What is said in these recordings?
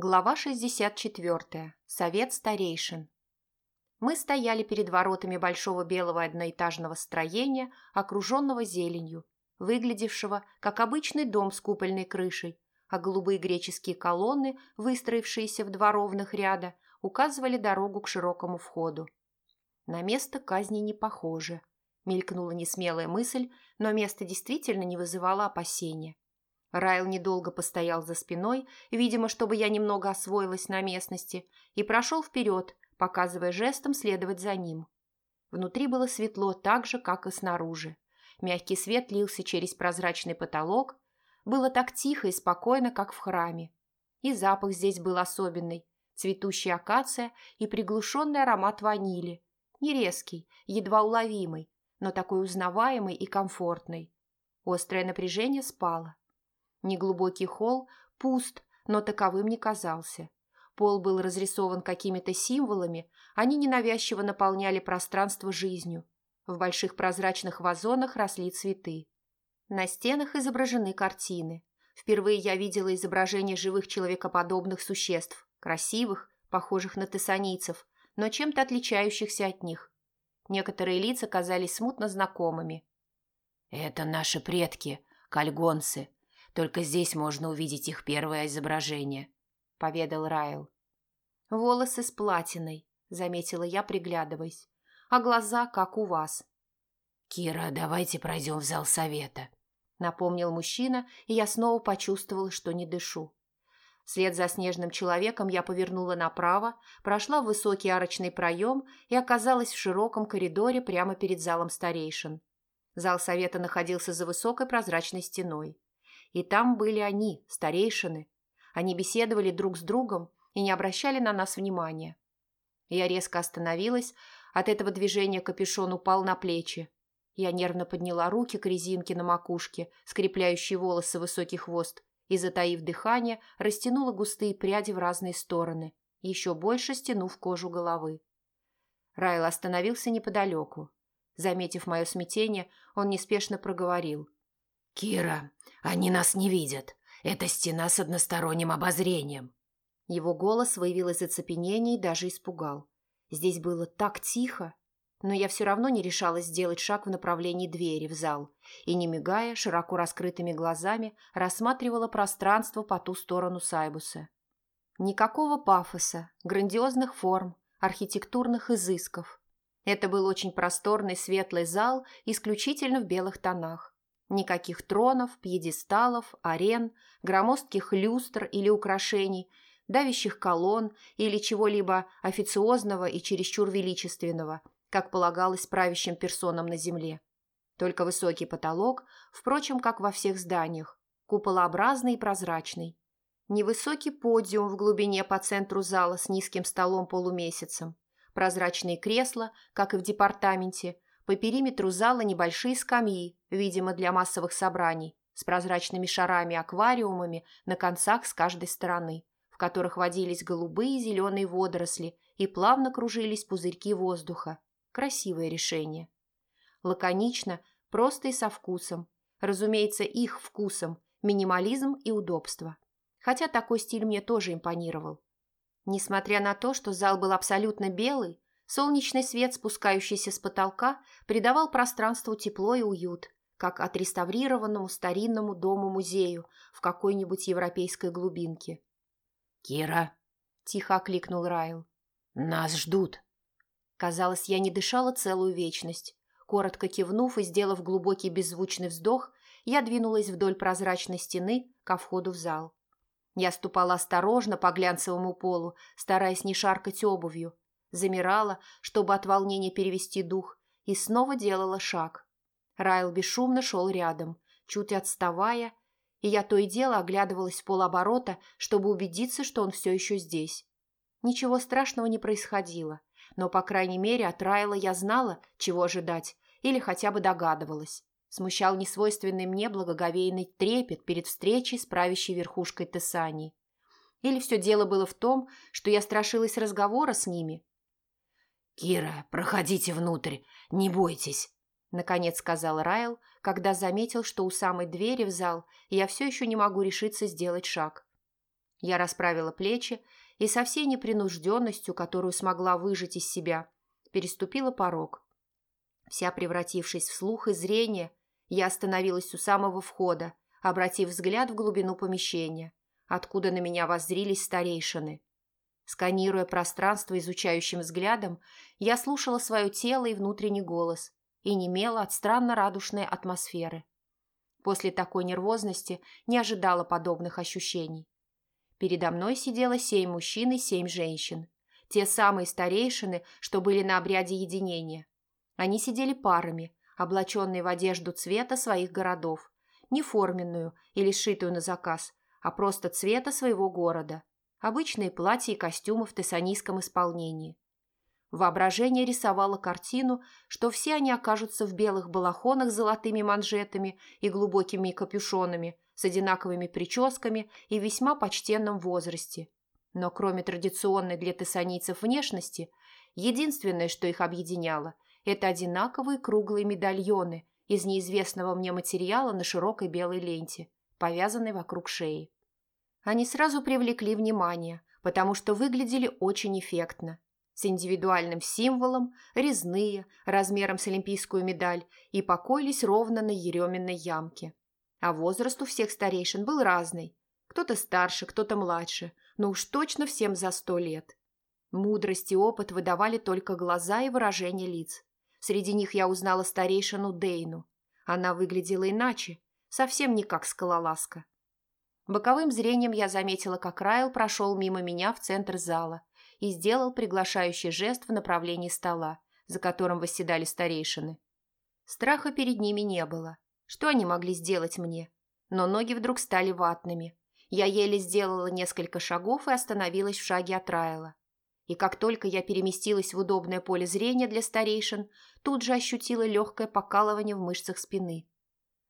Глава 64. Совет старейшин. Мы стояли перед воротами большого белого одноэтажного строения, окруженного зеленью, выглядевшего как обычный дом с купольной крышей, а голубые греческие колонны, выстроившиеся в два ровных ряда, указывали дорогу к широкому входу. На место казни не похоже. Мелькнула несмелая мысль, но место действительно не вызывало опасения. Райл недолго постоял за спиной, видимо, чтобы я немного освоилась на местности, и прошел вперед, показывая жестом следовать за ним. Внутри было светло так же, как и снаружи. Мягкий свет лился через прозрачный потолок. Было так тихо и спокойно, как в храме. И запах здесь был особенный. Цветущая акация и приглушенный аромат ванили. Не резкий, едва уловимый, но такой узнаваемый и комфортный. Острое напряжение спало. Неглубокий холл пуст, но таковым не казался. Пол был разрисован какими-то символами, они ненавязчиво наполняли пространство жизнью. В больших прозрачных вазонах росли цветы. На стенах изображены картины. Впервые я видела изображения живых человекоподобных существ, красивых, похожих на тессанийцев, но чем-то отличающихся от них. Некоторые лица казались смутно знакомыми. «Это наши предки, кальгонцы», только здесь можно увидеть их первое изображение», — поведал Райл. «Волосы с платиной», — заметила я, приглядываясь, «а глаза, как у вас». «Кира, давайте пройдем в зал совета», — напомнил мужчина, и я снова почувствовала, что не дышу. Вслед за снежным человеком я повернула направо, прошла в высокий арочный проем и оказалась в широком коридоре прямо перед залом старейшин. Зал совета находился за высокой прозрачной стеной. И там были они, старейшины. Они беседовали друг с другом и не обращали на нас внимания. Я резко остановилась, от этого движения капюшон упал на плечи. Я нервно подняла руки к резинке на макушке, скрепляющей волосы высокий хвост, и, затаив дыхание, растянула густые пряди в разные стороны, еще больше стянув кожу головы. Райл остановился неподалеку. Заметив мое смятение, он неспешно проговорил. «Кира, они нас не видят. Это стена с односторонним обозрением». Его голос выявил из оцепенения и даже испугал. Здесь было так тихо, но я все равно не решалась сделать шаг в направлении двери в зал и, не мигая, широко раскрытыми глазами рассматривала пространство по ту сторону Сайбуса. Никакого пафоса, грандиозных форм, архитектурных изысков. Это был очень просторный светлый зал исключительно в белых тонах. Никаких тронов, пьедесталов, арен, громоздких люстр или украшений, давящих колонн или чего-либо официозного и чересчур величественного, как полагалось правящим персонам на земле. Только высокий потолок, впрочем, как во всех зданиях, куполообразный и прозрачный. Невысокий подиум в глубине по центру зала с низким столом-полумесяцем. Прозрачные кресла, как и в департаменте, по периметру зала небольшие скамьи, видимо, для массовых собраний, с прозрачными шарами-аквариумами на концах с каждой стороны, в которых водились голубые и зеленые водоросли и плавно кружились пузырьки воздуха. Красивое решение. Лаконично, просто и со вкусом. Разумеется, их вкусом, минимализм и удобство. Хотя такой стиль мне тоже импонировал. Несмотря на то, что зал был абсолютно белый, Солнечный свет, спускающийся с потолка, придавал пространству тепло и уют, как отреставрированному старинному дому-музею в какой-нибудь европейской глубинке. «Кира!» – тихо окликнул Райл. «Нас ждут!» Казалось, я не дышала целую вечность. Коротко кивнув и сделав глубокий беззвучный вздох, я двинулась вдоль прозрачной стены ко входу в зал. Я ступала осторожно по глянцевому полу, стараясь не шаркать обувью, замирала, чтобы от волнения перевести дух, и снова делала шаг. Райл бесшумно шел рядом, чуть отставая, и я то и дело оглядывалась в полоборота, чтобы убедиться, что он все еще здесь. Ничего страшного не происходило, но, по крайней мере, от Райла я знала, чего ожидать, или хотя бы догадывалась. Смущал несвойственный мне благоговейный трепет перед встречей с правящей верхушкой Тессани. Или все дело было в том, что я страшилась разговора с ними, «Кира, проходите внутрь, не бойтесь», — наконец сказал Райл, когда заметил, что у самой двери в зал я все еще не могу решиться сделать шаг. Я расправила плечи и со всей непринужденностью, которую смогла выжать из себя, переступила порог. Вся превратившись в слух и зрение, я остановилась у самого входа, обратив взгляд в глубину помещения, откуда на меня воззрились старейшины. Сканируя пространство изучающим взглядом, я слушала свое тело и внутренний голос и немела от странно радушной атмосферы. После такой нервозности не ожидала подобных ощущений. Передо мной сидело семь мужчин и семь женщин. Те самые старейшины, что были на обряде единения. Они сидели парами, облаченные в одежду цвета своих городов, не форменную или сшитую на заказ, а просто цвета своего города. Обычные платья и костюмы в тессанийском исполнении. Воображение рисовало картину, что все они окажутся в белых балахонах с золотыми манжетами и глубокими капюшонами, с одинаковыми прическами и весьма почтенном возрасте. Но кроме традиционной для тессанийцев внешности, единственное, что их объединяло, это одинаковые круглые медальоны из неизвестного мне материала на широкой белой ленте, повязанной вокруг шеи. Они сразу привлекли внимание, потому что выглядели очень эффектно. С индивидуальным символом, резные, размером с олимпийскую медаль, и покоились ровно на еременной ямке. А возраст у всех старейшин был разный. Кто-то старше, кто-то младше, но уж точно всем за сто лет. Мудрость и опыт выдавали только глаза и выражение лиц. Среди них я узнала старейшину Дейну. Она выглядела иначе, совсем не как скалолазка. Боковым зрением я заметила, как Райл прошел мимо меня в центр зала и сделал приглашающий жест в направлении стола, за которым восседали старейшины. Страха перед ними не было. Что они могли сделать мне? Но ноги вдруг стали ватными. Я еле сделала несколько шагов и остановилась в шаге от Райла. И как только я переместилась в удобное поле зрения для старейшин, тут же ощутила легкое покалывание в мышцах спины.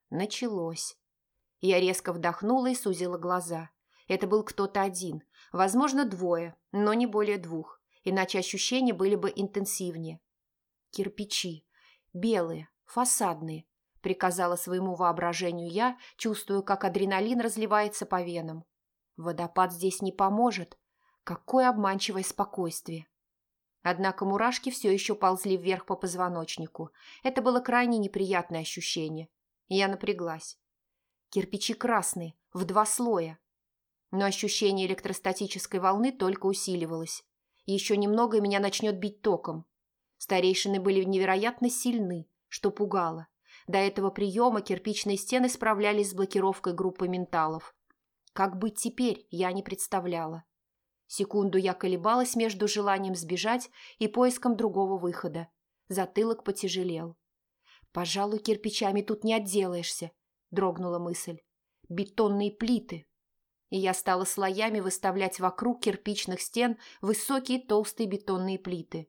Началось. Я резко вдохнула и сузила глаза. Это был кто-то один, возможно, двое, но не более двух, иначе ощущения были бы интенсивнее. Кирпичи. Белые, фасадные, приказала своему воображению я, чувствуя, как адреналин разливается по венам. Водопад здесь не поможет, Какое обманчивое спокойствие. Однако мурашки все еще ползли вверх по позвоночнику. Это было крайне неприятное ощущение. Я напряглась. Кирпичи красные, в два слоя. Но ощущение электростатической волны только усиливалось. Еще немного и меня начнет бить током. Старейшины были невероятно сильны, что пугало. До этого приема кирпичные стены справлялись с блокировкой группы менталов. Как быть теперь, я не представляла. Секунду я колебалась между желанием сбежать и поиском другого выхода. Затылок потяжелел. «Пожалуй, кирпичами тут не отделаешься», – дрогнула мысль. «Бетонные плиты». И я стала слоями выставлять вокруг кирпичных стен высокие толстые бетонные плиты.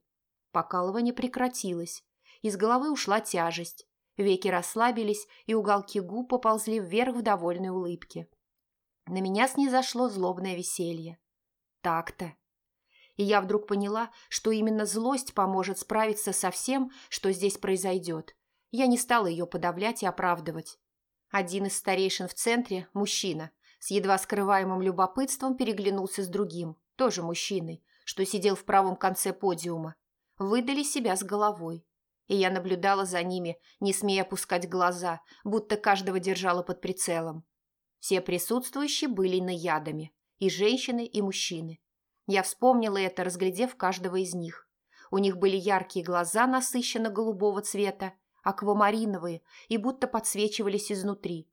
Покалывание прекратилось. Из головы ушла тяжесть. Веки расслабились, и уголки губ поползли вверх в довольной улыбке. На меня снизошло злобное веселье. Так-то. И я вдруг поняла, что именно злость поможет справиться со всем, что здесь произойдет. Я не стала ее подавлять и оправдывать. Один из старейшин в центре, мужчина, с едва скрываемым любопытством переглянулся с другим, тоже мужчиной, что сидел в правом конце подиума. Выдали себя с головой. И я наблюдала за ними, не смея опускать глаза, будто каждого держала под прицелом. Все присутствующие были наядами и женщины, и мужчины. Я вспомнила это, разглядев каждого из них. У них были яркие глаза насыщенно-голубого цвета, аквамариновые и будто подсвечивались изнутри.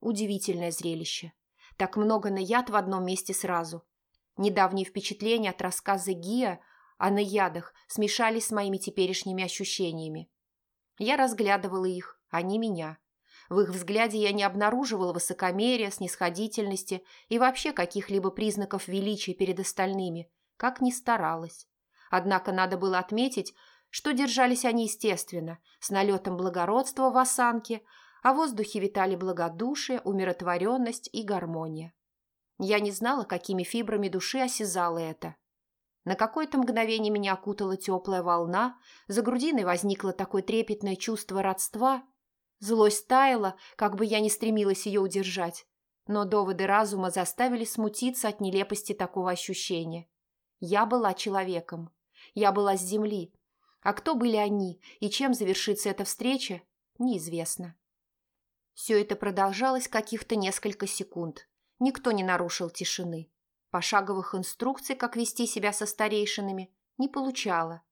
Удивительное зрелище. Так много наяд в одном месте сразу. Недавние впечатления от рассказа Гия о наядах смешались с моими теперешними ощущениями. Я разглядывала их, они меня. В их взгляде я не обнаруживала высокомерия, снисходительности и вообще каких-либо признаков величия перед остальными, как ни старалась. Однако надо было отметить, что держались они естественно, с налетом благородства в осанке, а в воздухе витали благодушие, умиротворенность и гармония. Я не знала, какими фибрами души осязала это. На какое-то мгновение меня окутала теплая волна, за грудиной возникло такое трепетное чувство родства – Злость таяла, как бы я ни стремилась ее удержать. но доводы разума заставили смутиться от нелепости такого ощущения. Я была человеком. Я была с земли. А кто были они и чем завершится эта встреча, неизвестно. Все это продолжалось каких-то несколько секунд. Никто не нарушил тишины. Пошаговых инструкций, как вести себя со старейшинами, не получала.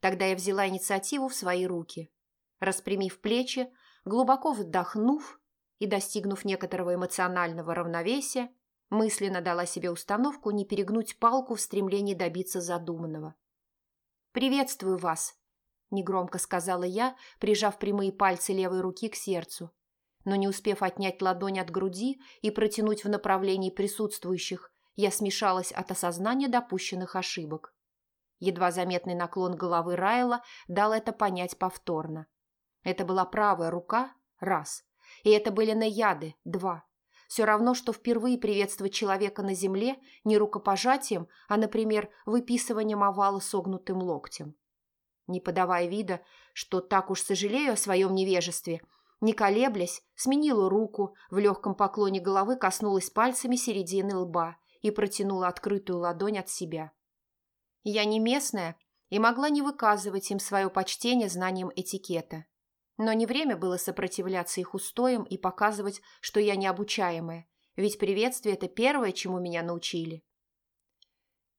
Тогда я взяла инициативу в свои руки. Распрямив плечи, глубоко вдохнув и достигнув некоторого эмоционального равновесия, мысленно дала себе установку не перегнуть палку в стремлении добиться задуманного. «Приветствую вас», – негромко сказала я, прижав прямые пальцы левой руки к сердцу. Но не успев отнять ладонь от груди и протянуть в направлении присутствующих, я смешалась от осознания допущенных ошибок. Едва заметный наклон головы Райла дал это понять повторно. Это была правая рука – раз, и это были наяды – два. Все равно, что впервые приветствовать человека на земле не рукопожатием, а, например, выписыванием овала согнутым локтем. Не подавая вида, что так уж сожалею о своем невежестве, не колеблясь, сменила руку, в легком поклоне головы коснулась пальцами середины лба и протянула открытую ладонь от себя. Я не местная и могла не выказывать им свое почтение знанием этикета. Но не время было сопротивляться их устоям и показывать, что я необучаемая, ведь приветствие – это первое, чему меня научили.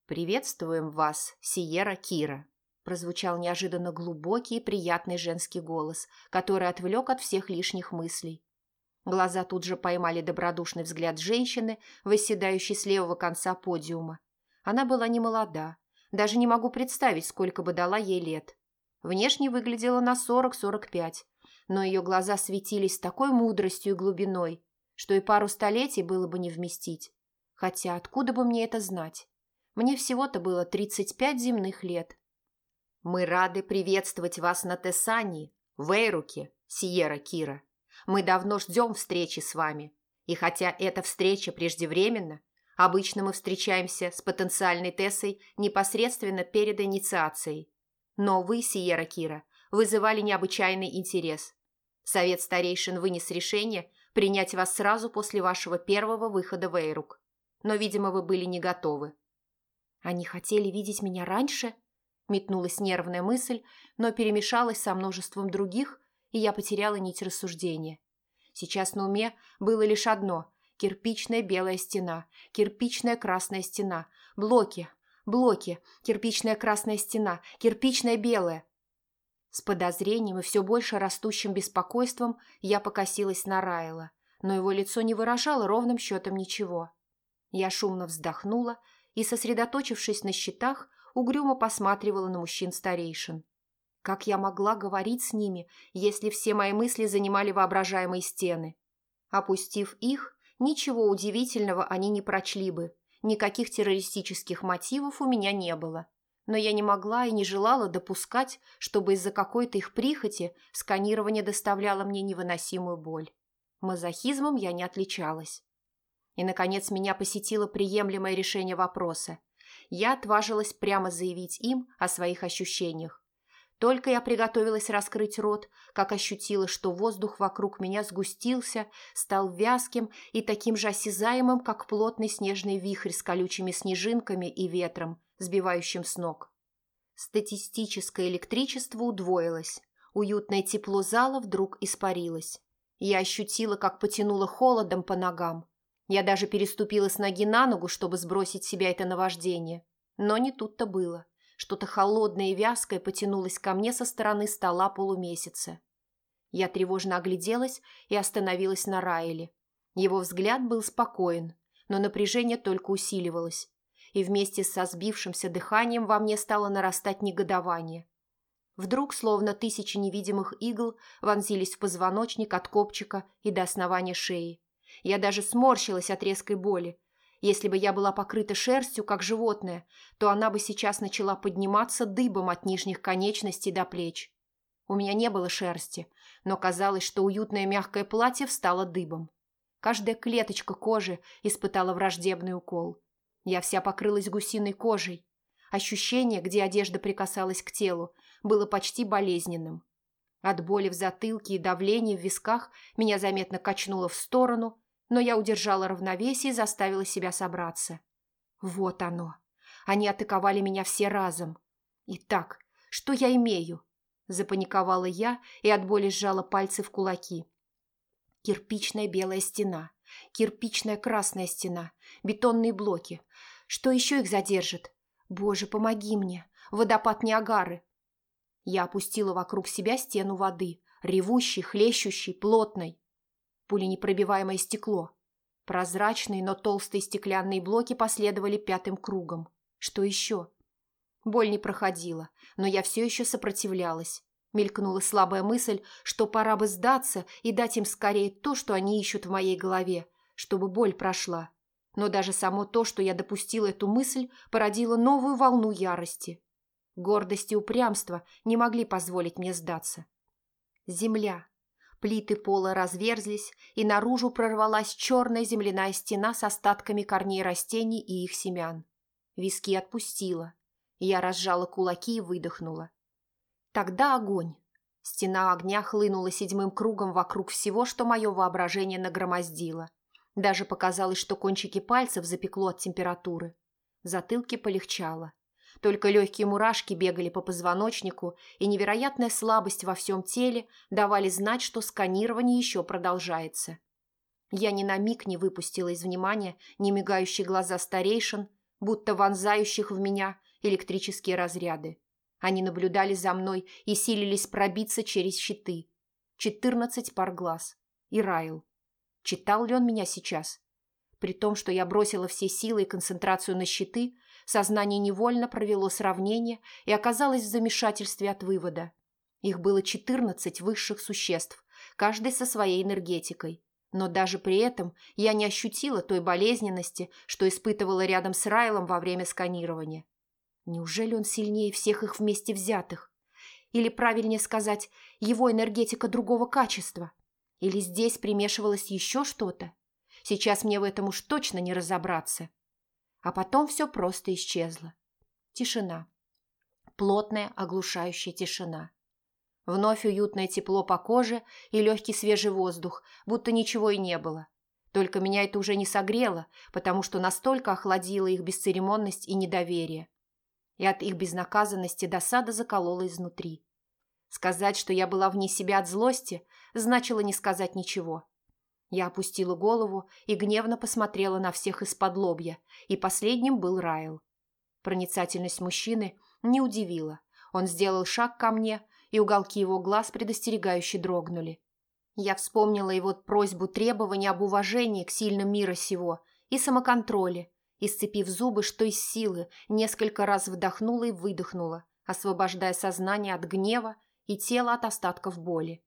«Приветствуем вас, Сиера Кира», – прозвучал неожиданно глубокий и приятный женский голос, который отвлек от всех лишних мыслей. Глаза тут же поймали добродушный взгляд женщины, восседающей с левого конца подиума. Она была не молода, даже не могу представить, сколько бы дала ей лет. Внешне выглядела на 40-45, но ее глаза светились такой мудростью и глубиной, что и пару столетий было бы не вместить. Хотя откуда бы мне это знать? Мне всего-то было 35 земных лет. Мы рады приветствовать вас на Тесании, в Эйруке, Сиера Кира. Мы давно ждем встречи с вами. И хотя эта встреча преждевременна, обычно мы встречаемся с потенциальной Тессой непосредственно перед инициацией, но вы, Сиера Кира, вызывали необычайный интерес. Совет старейшин вынес решение принять вас сразу после вашего первого выхода в Эйрук. Но, видимо, вы были не готовы. Они хотели видеть меня раньше? Метнулась нервная мысль, но перемешалась со множеством других, и я потеряла нить рассуждения. Сейчас на уме было лишь одно – кирпичная белая стена, кирпичная красная стена, блоки, Блоки, кирпичная красная стена, кирпичная белая. С подозрением и все больше растущим беспокойством я покосилась на Райла, но его лицо не выражало ровным счетом ничего. Я шумно вздохнула и, сосредоточившись на счетах, угрюмо посматривала на мужчин-старейшин. Как я могла говорить с ними, если все мои мысли занимали воображаемые стены? Опустив их, ничего удивительного они не прочли бы, Никаких террористических мотивов у меня не было. Но я не могла и не желала допускать, чтобы из-за какой-то их прихоти сканирование доставляло мне невыносимую боль. Мазохизмом я не отличалась. И, наконец, меня посетило приемлемое решение вопроса. Я отважилась прямо заявить им о своих ощущениях. Только я приготовилась раскрыть рот, как ощутила, что воздух вокруг меня сгустился, стал вязким и таким же осязаемым, как плотный снежный вихрь с колючими снежинками и ветром, сбивающим с ног. Статистическое электричество удвоилось. Уютное тепло зала вдруг испарилось. Я ощутила, как потянуло холодом по ногам. Я даже переступила с ноги на ногу, чтобы сбросить себя это наваждение. Но не тут-то было. Что-то холодное и вязкое потянулось ко мне со стороны стола полумесяца. Я тревожно огляделась и остановилась на Райле. Его взгляд был спокоен, но напряжение только усиливалось, и вместе со сбившимся дыханием во мне стало нарастать негодование. Вдруг, словно тысячи невидимых игл, вонзились в позвоночник от копчика и до основания шеи. Я даже сморщилась от резкой боли, если бы я была покрыта шерстью, как животное, то она бы сейчас начала подниматься дыбом от нижних конечностей до плеч. У меня не было шерсти, но казалось, что уютное мягкое платье встало дыбом. Каждая клеточка кожи испытала враждебный укол. Я вся покрылась гусиной кожей. Ощущение, где одежда прикасалась к телу, было почти болезненным. От боли в затылке и давления в висках меня заметно качнуло в сторону, но я удержала равновесие и заставила себя собраться. Вот оно. Они атаковали меня все разом. Итак, что я имею? Запаниковала я и от боли сжала пальцы в кулаки. Кирпичная белая стена, кирпичная красная стена, бетонные блоки. Что еще их задержит? Боже, помоги мне! Водопад Ниагары! Я опустила вокруг себя стену воды, ревущей, хлещущей, плотной. Пуленепробиваемое стекло. Прозрачные, но толстые стеклянные блоки последовали пятым кругом. Что еще? Боль не проходила, но я все еще сопротивлялась. Мелькнула слабая мысль, что пора бы сдаться и дать им скорее то, что они ищут в моей голове, чтобы боль прошла. Но даже само то, что я допустила эту мысль, породило новую волну ярости. Гордость и упрямство не могли позволить мне сдаться. Земля. Плиты пола разверзлись, и наружу прорвалась черная земляная стена с остатками корней растений и их семян. Виски отпустила. Я разжала кулаки и выдохнула. Тогда огонь. Стена огня хлынула седьмым кругом вокруг всего, что мое воображение нагромоздило. Даже показалось, что кончики пальцев запекло от температуры. В затылке полегчало. Только легкие мурашки бегали по позвоночнику, и невероятная слабость во всем теле давали знать, что сканирование еще продолжается. Я ни на миг не выпустила из внимания немигающие глаза старейшин, будто вонзающих в меня электрические разряды. Они наблюдали за мной и силились пробиться через щиты. Четырнадцать пар глаз. И Райл. Читал ли он меня сейчас? При том, что я бросила все силы и концентрацию на щиты, сознание невольно провело сравнение и оказалось в замешательстве от вывода. Их было четырнадцать высших существ, каждый со своей энергетикой. Но даже при этом я не ощутила той болезненности, что испытывала рядом с Райлом во время сканирования. Неужели он сильнее всех их вместе взятых? Или, правильнее сказать, его энергетика другого качества? Или здесь примешивалось еще что-то? Сейчас мне в этом уж точно не разобраться. А потом все просто исчезло. Тишина. Плотная, оглушающая тишина. Вновь уютное тепло по коже и легкий свежий воздух, будто ничего и не было. Только меня это уже не согрело, потому что настолько охладила их бесцеремонность и недоверие и от их безнаказанности досада заколола изнутри. Сказать, что я была вне себя от злости, значило не сказать ничего. Я опустила голову и гневно посмотрела на всех из-под лобья, и последним был Райл. Проницательность мужчины не удивила. Он сделал шаг ко мне, и уголки его глаз предостерегающе дрогнули. Я вспомнила его просьбу требования об уважении к сильным мира сего и самоконтроле, и, сцепив зубы, что из силы, несколько раз вдохнула и выдохнула, освобождая сознание от гнева и тело от остатков боли.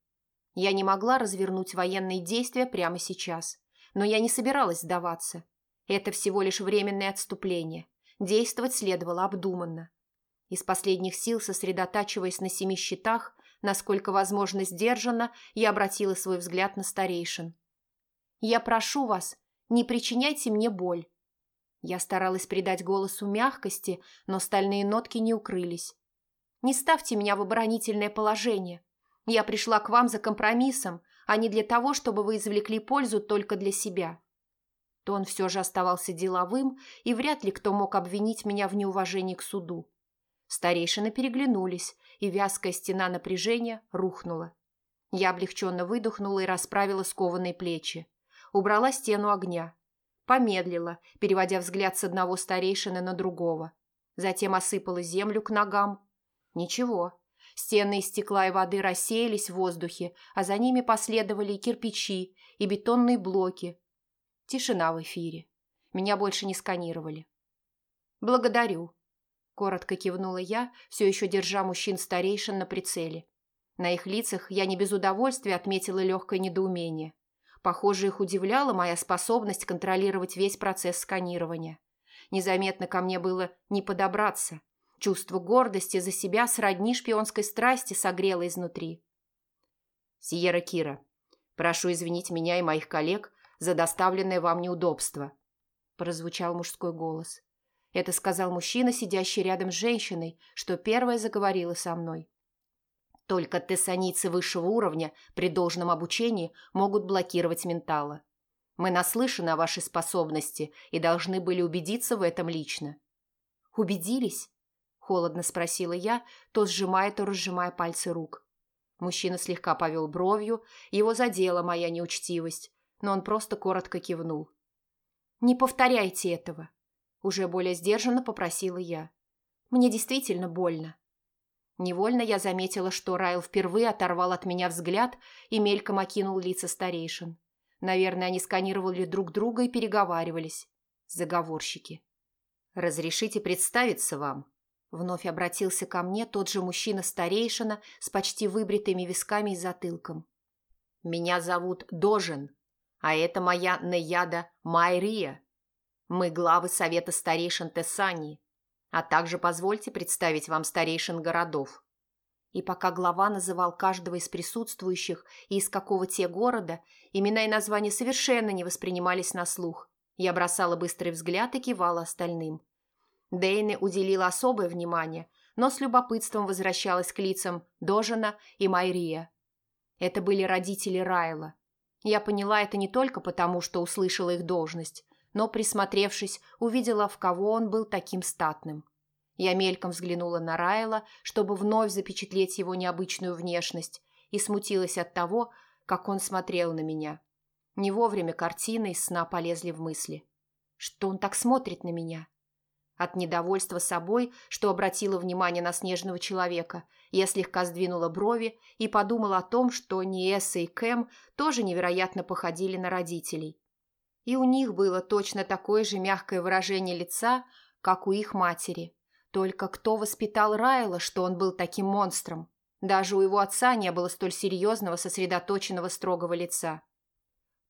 Я не могла развернуть военные действия прямо сейчас, но я не собиралась сдаваться. Это всего лишь временное отступление. Действовать следовало обдуманно. Из последних сил, сосредотачиваясь на семи щитах, насколько возможно сдержанно, я обратила свой взгляд на старейшин. «Я прошу вас, не причиняйте мне боль. Я старалась придать голосу мягкости, но стальные нотки не укрылись. «Не ставьте меня в оборонительное положение. Я пришла к вам за компромиссом, а не для того, чтобы вы извлекли пользу только для себя». Тон все же оставался деловым, и вряд ли кто мог обвинить меня в неуважении к суду. Старейшины переглянулись, и вязкая стена напряжения рухнула. Я облегченно выдохнула и расправила скованные плечи. Убрала стену огня, Помедлила, переводя взгляд с одного старейшины на другого. Затем осыпала землю к ногам. Ничего. Стены из стекла и воды рассеялись в воздухе, а за ними последовали и кирпичи, и бетонные блоки. Тишина в эфире. Меня больше не сканировали. «Благодарю», – коротко кивнула я, все еще держа мужчин-старейшин на прицеле. На их лицах я не без удовольствия отметила легкое недоумение. Похоже, их удивляла моя способность контролировать весь процесс сканирования. Незаметно ко мне было не подобраться. Чувство гордости за себя сродни шпионской страсти согрело изнутри. «Сиера Кира, прошу извинить меня и моих коллег за доставленное вам неудобство», – прозвучал мужской голос. Это сказал мужчина, сидящий рядом с женщиной, что первая заговорила со мной. Только тессаницы высшего уровня при должном обучении могут блокировать ментала. Мы наслышаны о вашей способности и должны были убедиться в этом лично». «Убедились?» – холодно спросила я, то сжимая, то разжимая пальцы рук. Мужчина слегка повел бровью, его задела моя неучтивость, но он просто коротко кивнул. «Не повторяйте этого», – уже более сдержанно попросила я. «Мне действительно больно». Невольно я заметила, что Райл впервые оторвал от меня взгляд и мельком окинул лица старейшин. Наверное, они сканировали друг друга и переговаривались. Заговорщики. «Разрешите представиться вам?» Вновь обратился ко мне тот же мужчина-старейшина с почти выбритыми висками и затылком. «Меня зовут Дожин, а это моя Неяда Майрия. Мы главы Совета старейшин Тессани, а также позвольте представить вам старейшин городов. И пока глава называл каждого из присутствующих и из какого те города, имена и названия совершенно не воспринимались на слух. Я бросала быстрый взгляд и кивала остальным. Дейне уделила особое внимание, но с любопытством возвращалась к лицам Дожина и Майрия. Это были родители Райла. Я поняла это не только потому, что услышала их должность, но, присмотревшись, увидела, в кого он был таким статным. Я мельком взглянула на Райла, чтобы вновь запечатлеть его необычную внешность, и смутилась от того, как он смотрел на меня. Не вовремя картины из сна полезли в мысли. Что он так смотрит на меня? От недовольства собой, что обратила внимание на снежного человека, я слегка сдвинула брови и подумала о том, что Ниэса и Кэм тоже невероятно походили на родителей. И у них было точно такое же мягкое выражение лица, как у их матери. Только кто воспитал Райла, что он был таким монстром? Даже у его отца не было столь серьезного, сосредоточенного, строгого лица.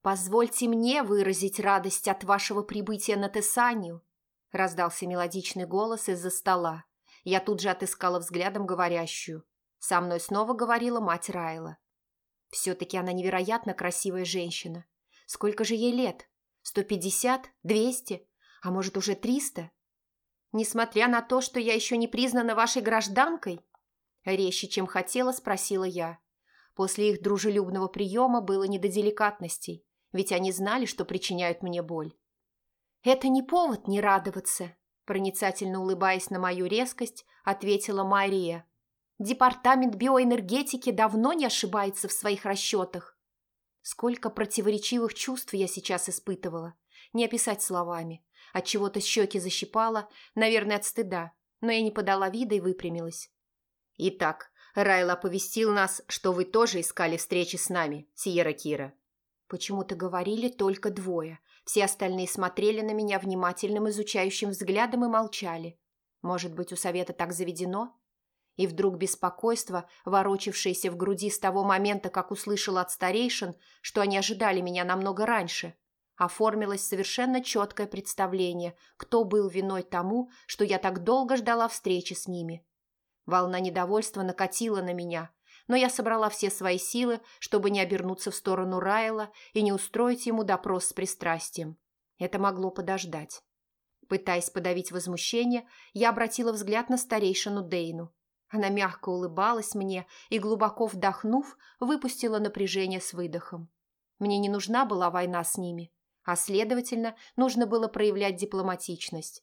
«Позвольте мне выразить радость от вашего прибытия на Тессанию», раздался мелодичный голос из-за стола. Я тут же отыскала взглядом говорящую. Со мной снова говорила мать Райла. Все-таки она невероятно красивая женщина. Сколько же ей лет? Сто пятьдесят? Двести? А может, уже триста? Несмотря на то, что я еще не признана вашей гражданкой?» Резче, чем хотела, спросила я. После их дружелюбного приема было не до деликатностей, ведь они знали, что причиняют мне боль. «Это не повод не радоваться», проницательно улыбаясь на мою резкость, ответила Мария. «Департамент биоэнергетики давно не ошибается в своих расчетах. Сколько противоречивых чувств я сейчас испытывала, не описать словами. От чего-то щеки защипала, наверное, от стыда, но я не подала вида и выпрямилась. Итак, Райл оповестил нас, что вы тоже искали встречи с нами, Сиера Кира. Почему-то говорили только двое. Все остальные смотрели на меня внимательным изучающим взглядом и молчали. Может быть, у совета так заведено? И вдруг беспокойство, ворочавшееся в груди с того момента, как услышала от старейшин, что они ожидали меня намного раньше – оформилось совершенно четкое представление, кто был виной тому, что я так долго ждала встречи с ними. Волна недовольства накатила на меня, но я собрала все свои силы, чтобы не обернуться в сторону Райла и не устроить ему допрос с пристрастием. Это могло подождать. Пытаясь подавить возмущение, я обратила взгляд на старейшину Дейну. Она мягко улыбалась мне и, глубоко вдохнув, выпустила напряжение с выдохом. Мне не нужна была война с ними а, следовательно, нужно было проявлять дипломатичность.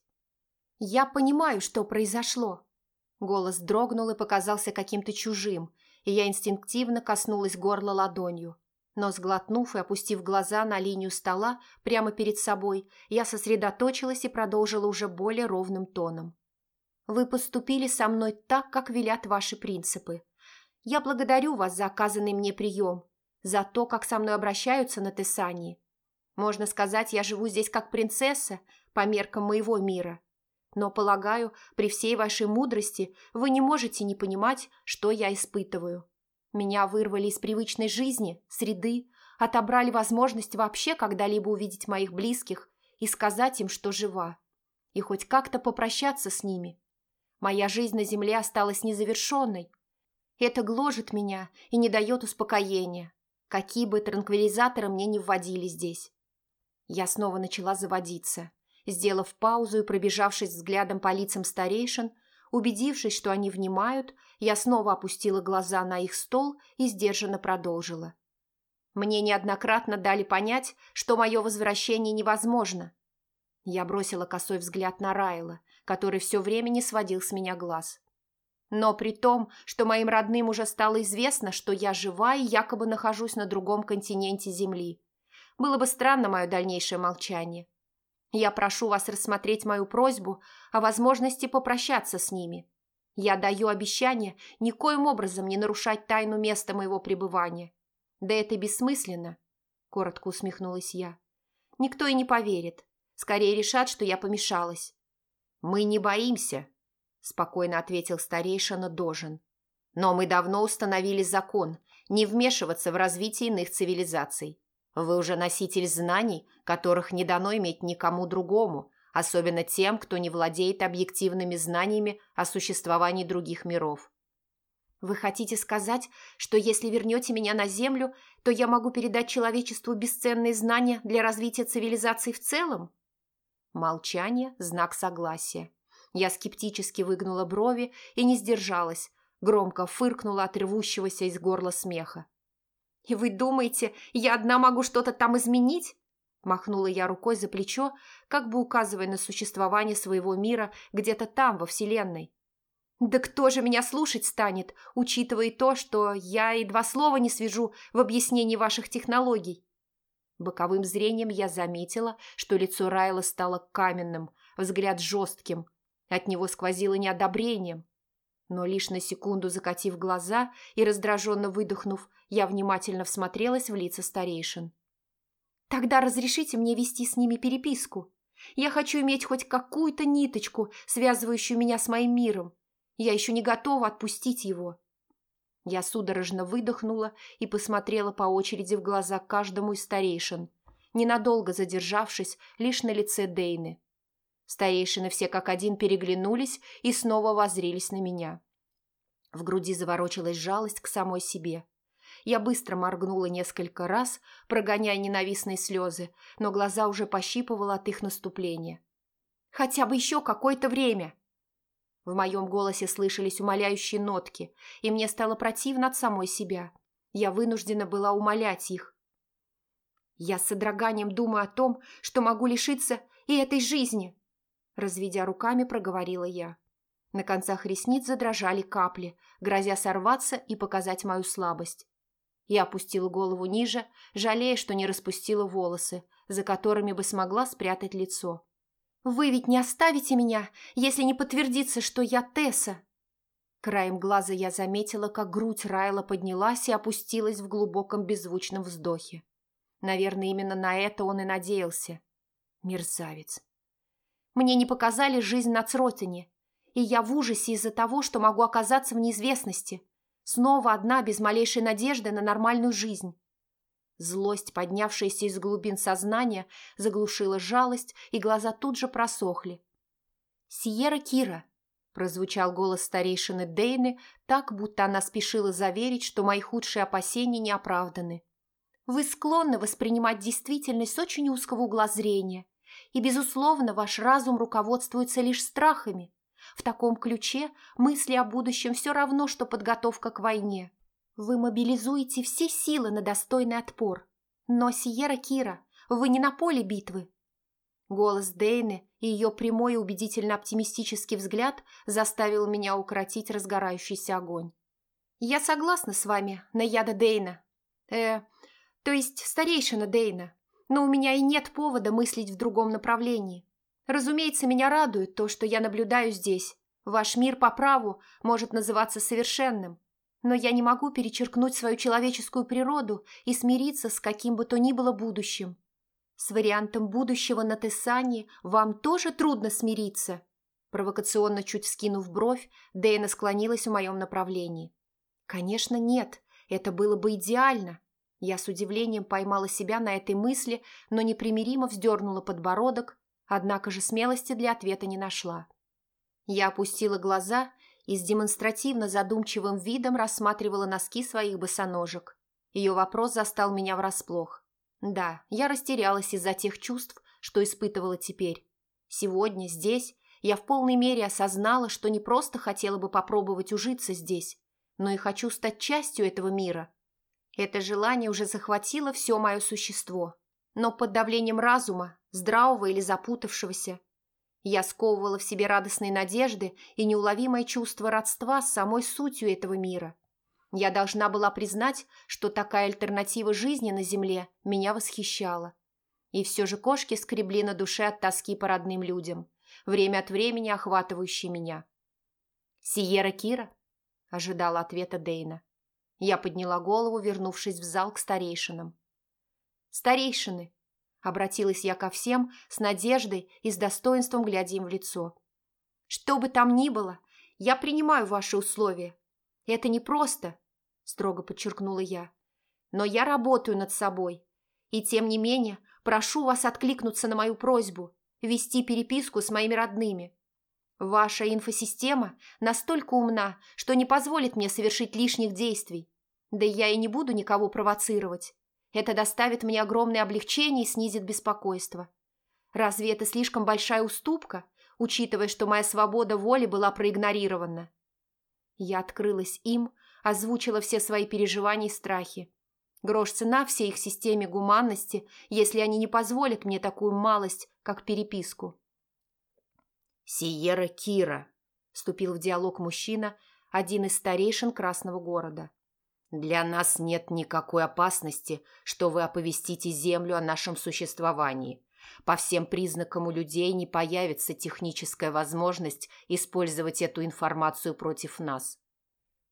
«Я понимаю, что произошло». Голос дрогнул и показался каким-то чужим, и я инстинктивно коснулась горла ладонью. Но, сглотнув и опустив глаза на линию стола прямо перед собой, я сосредоточилась и продолжила уже более ровным тоном. «Вы поступили со мной так, как велят ваши принципы. Я благодарю вас за оказанный мне прием, за то, как со мной обращаются на Тессании. Можно сказать, я живу здесь как принцесса по меркам моего мира. Но, полагаю, при всей вашей мудрости вы не можете не понимать, что я испытываю. Меня вырвали из привычной жизни, среды, отобрали возможность вообще когда-либо увидеть моих близких и сказать им, что жива. И хоть как-то попрощаться с ними. Моя жизнь на земле осталась незавершенной. Это гложет меня и не дает успокоения, какие бы транквилизаторы мне не вводили здесь. Я снова начала заводиться. Сделав паузу и пробежавшись взглядом по лицам старейшин, убедившись, что они внимают, я снова опустила глаза на их стол и сдержанно продолжила. Мне неоднократно дали понять, что мое возвращение невозможно. Я бросила косой взгляд на Райла, который все время не сводил с меня глаз. Но при том, что моим родным уже стало известно, что я жива и якобы нахожусь на другом континенте Земли, было бы странно мое дальнейшее молчание. Я прошу вас рассмотреть мою просьбу о возможности попрощаться с ними. Я даю обещание никоим образом не нарушать тайну места моего пребывания. Да это бессмысленно, — коротко усмехнулась я. Никто и не поверит. Скорее решат, что я помешалась. Мы не боимся, — спокойно ответил старейшина Дожин. Но мы давно установили закон не вмешиваться в развитие иных цивилизаций. Вы уже носитель знаний, которых не дано иметь никому другому, особенно тем, кто не владеет объективными знаниями о существовании других миров. Вы хотите сказать, что если вернете меня на Землю, то я могу передать человечеству бесценные знания для развития цивилизации в целом? Молчание – знак согласия. Я скептически выгнула брови и не сдержалась, громко фыркнула от рвущегося из горла смеха. «И вы думаете, я одна могу что-то там изменить?» Махнула я рукой за плечо, как бы указывая на существование своего мира где-то там, во Вселенной. «Да кто же меня слушать станет, учитывая то, что я и два слова не свяжу в объяснении ваших технологий?» Боковым зрением я заметила, что лицо Райла стало каменным, взгляд жестким. От него сквозило неодобрением. Но лишь на секунду закатив глаза и раздраженно выдохнув, я внимательно всмотрелась в лица старейшин. «Тогда разрешите мне вести с ними переписку. Я хочу иметь хоть какую-то ниточку, связывающую меня с моим миром. Я еще не готова отпустить его». Я судорожно выдохнула и посмотрела по очереди в глаза каждому из старейшин, ненадолго задержавшись лишь на лице Дейны. Старейшины все как один переглянулись и снова воззрились на меня. В груди заворочилась жалость к самой себе. Я быстро моргнула несколько раз, прогоняя ненавистные слезы, но глаза уже пощипывала от их наступления. «Хотя бы еще какое-то время!» В моем голосе слышались умоляющие нотки, и мне стало противно от самой себя. Я вынуждена была умолять их. Я с содроганием думаю о том, что могу лишиться и этой жизни, разведя руками, проговорила я. На концах ресниц задрожали капли, грозя сорваться и показать мою слабость. Я опустила голову ниже, жалея, что не распустила волосы, за которыми бы смогла спрятать лицо. «Вы ведь не оставите меня, если не подтвердится, что я Тесса!» Краем глаза я заметила, как грудь Райла поднялась и опустилась в глубоком беззвучном вздохе. Наверное, именно на это он и надеялся. Мерзавец. Мне не показали жизнь на Цротине, и я в ужасе из-за того, что могу оказаться в неизвестности. Снова одна, без малейшей надежды на нормальную жизнь. Злость, поднявшаяся из глубин сознания, заглушила жалость, и глаза тут же просохли. «Сиера Кира!» – прозвучал голос старейшины Дейны, так, будто она спешила заверить, что мои худшие опасения не оправданы. «Вы склонны воспринимать действительность с очень узкого угла зрения, и, безусловно, ваш разум руководствуется лишь страхами. В таком ключе мысли о будущем все равно, что подготовка к войне. Вы мобилизуете все силы на достойный отпор. Но, Сиера Кира, вы не на поле битвы. Голос Дейны и ее прямой и убедительно оптимистический взгляд заставил меня укротить разгорающийся огонь. Я согласна с вами, Наяда Дейна. Э, то есть старейшина Дейна но у меня и нет повода мыслить в другом направлении. Разумеется, меня радует то, что я наблюдаю здесь. Ваш мир по праву может называться совершенным, но я не могу перечеркнуть свою человеческую природу и смириться с каким бы то ни было будущим. С вариантом будущего на Тессане вам тоже трудно смириться. Провокационно чуть вскинув бровь, Дейна склонилась в моем направлении. Конечно, нет, это было бы идеально, я с удивлением поймала себя на этой мысли, но непримиримо вздернула подбородок, однако же смелости для ответа не нашла. Я опустила глаза и с демонстративно задумчивым видом рассматривала носки своих босоножек. Ее вопрос застал меня врасплох. Да, я растерялась из-за тех чувств, что испытывала теперь. Сегодня, здесь, я в полной мере осознала, что не просто хотела бы попробовать ужиться здесь, но и хочу стать частью этого мира – Это желание уже захватило все мое существо, но под давлением разума, здравого или запутавшегося, я сковывала в себе радостные надежды и неуловимое чувство родства с самой сутью этого мира. Я должна была признать, что такая альтернатива жизни на земле меня восхищала. И все же кошки скребли на душе от тоски по родным людям, время от времени охватывающей меня. «Сиера Кира?» – ожидала ответа Дейна. Я подняла голову, вернувшись в зал к старейшинам. «Старейшины!» – обратилась я ко всем с надеждой и с достоинством, глядя им в лицо. «Что бы там ни было, я принимаю ваши условия. Это непросто», – строго подчеркнула я. «Но я работаю над собой. И тем не менее прошу вас откликнуться на мою просьбу, вести переписку с моими родными. Ваша инфосистема настолько умна, что не позволит мне совершить лишних действий. Да я и не буду никого провоцировать. Это доставит мне огромное облегчение и снизит беспокойство. Разве это слишком большая уступка, учитывая, что моя свобода воли была проигнорирована? Я открылась им, озвучила все свои переживания и страхи. Грош цена всей их системе гуманности, если они не позволят мне такую малость, как переписку. «Сиера Кира», – вступил в диалог мужчина, один из старейшин Красного города. «Для нас нет никакой опасности, что вы оповестите Землю о нашем существовании. По всем признакам у людей не появится техническая возможность использовать эту информацию против нас».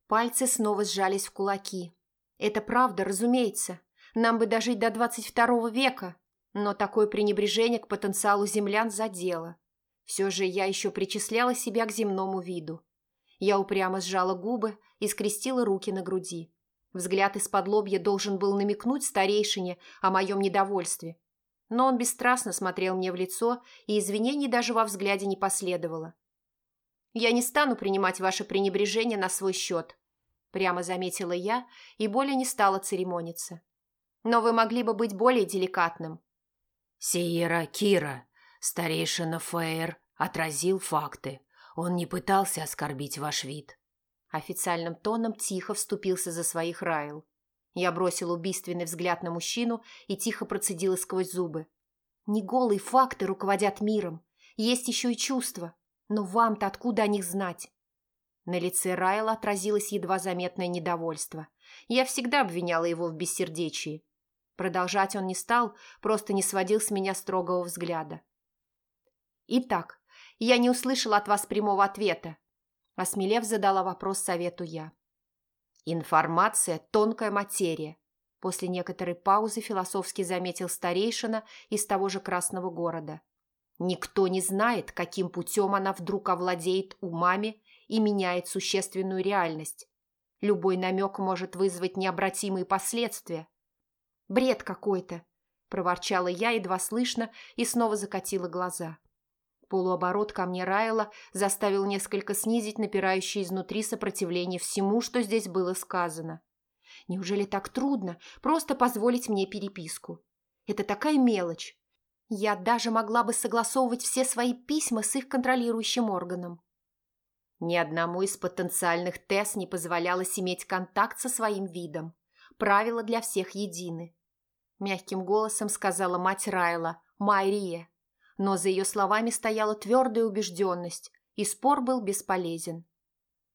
Пальцы снова сжались в кулаки. «Это правда, разумеется. Нам бы дожить до 22 века, но такое пренебрежение к потенциалу землян задело. Все же я еще причисляла себя к земному виду. Я упрямо сжала губы и скрестила руки на груди. Взгляд из-под лобья должен был намекнуть старейшине о моем недовольстве. Но он бесстрастно смотрел мне в лицо, и извинений даже во взгляде не последовало. «Я не стану принимать ваше пренебрежение на свой счет», прямо заметила я и более не стала церемониться. «Но вы могли бы быть более деликатным». «Сиера Кира», Старейшина Фейер отразил факты. Он не пытался оскорбить ваш вид. Официальным тоном тихо вступился за своих Райл. Я бросил убийственный взгляд на мужчину и тихо процедила сквозь зубы. Не голые факты руководят миром. Есть еще и чувства. Но вам-то откуда о них знать? На лице Райла отразилось едва заметное недовольство. Я всегда обвиняла его в бессердечии. Продолжать он не стал, просто не сводил с меня строгого взгляда. «Итак, я не услышала от вас прямого ответа», – осмелев задала вопрос совету я. «Информация – тонкая материя», – после некоторой паузы философски заметил старейшина из того же Красного города. «Никто не знает, каким путем она вдруг овладеет умами и меняет существенную реальность. Любой намек может вызвать необратимые последствия». «Бред какой-то», – проворчала я едва слышно и снова закатила глаза. Полуоборот ко мне Райла заставил несколько снизить напирающее изнутри сопротивление всему, что здесь было сказано. Неужели так трудно просто позволить мне переписку? Это такая мелочь. Я даже могла бы согласовывать все свои письма с их контролирующим органом. Ни одному из потенциальных ТЭС не позволялось иметь контакт со своим видом. Правила для всех едины. Мягким голосом сказала мать Райла, Майрия но за ее словами стояла твердая убежденность, и спор был бесполезен.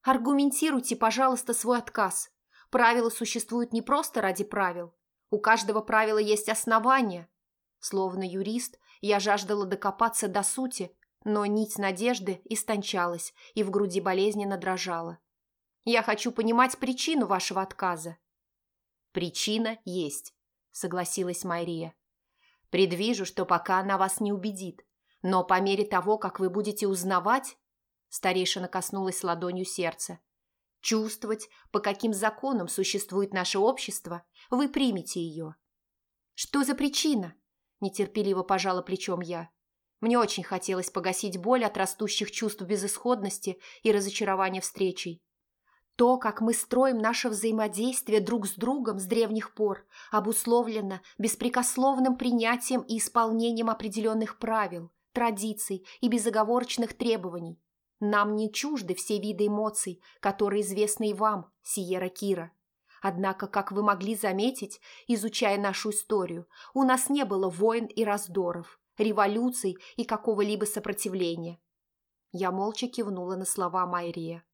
«Аргументируйте, пожалуйста, свой отказ. Правила существуют не просто ради правил. У каждого правила есть основания». Словно юрист, я жаждала докопаться до сути, но нить надежды истончалась и в груди болезненно дрожала. «Я хочу понимать причину вашего отказа». «Причина есть», — согласилась Майрия. Предвижу, что пока она вас не убедит. Но по мере того, как вы будете узнавать...» Старейшина коснулась ладонью сердца. «Чувствовать, по каким законам существует наше общество, вы примете ее». «Что за причина?» – нетерпеливо пожала плечом я. Мне очень хотелось погасить боль от растущих чувств безысходности и разочарования встречей. То, как мы строим наше взаимодействие друг с другом с древних пор, обусловлено беспрекословным принятием и исполнением определенных правил, традиций и безоговорочных требований. Нам не чужды все виды эмоций, которые известны и вам, Сиера Кира. Однако, как вы могли заметить, изучая нашу историю, у нас не было войн и раздоров, революций и какого-либо сопротивления. Я молча кивнула на слова Майрия.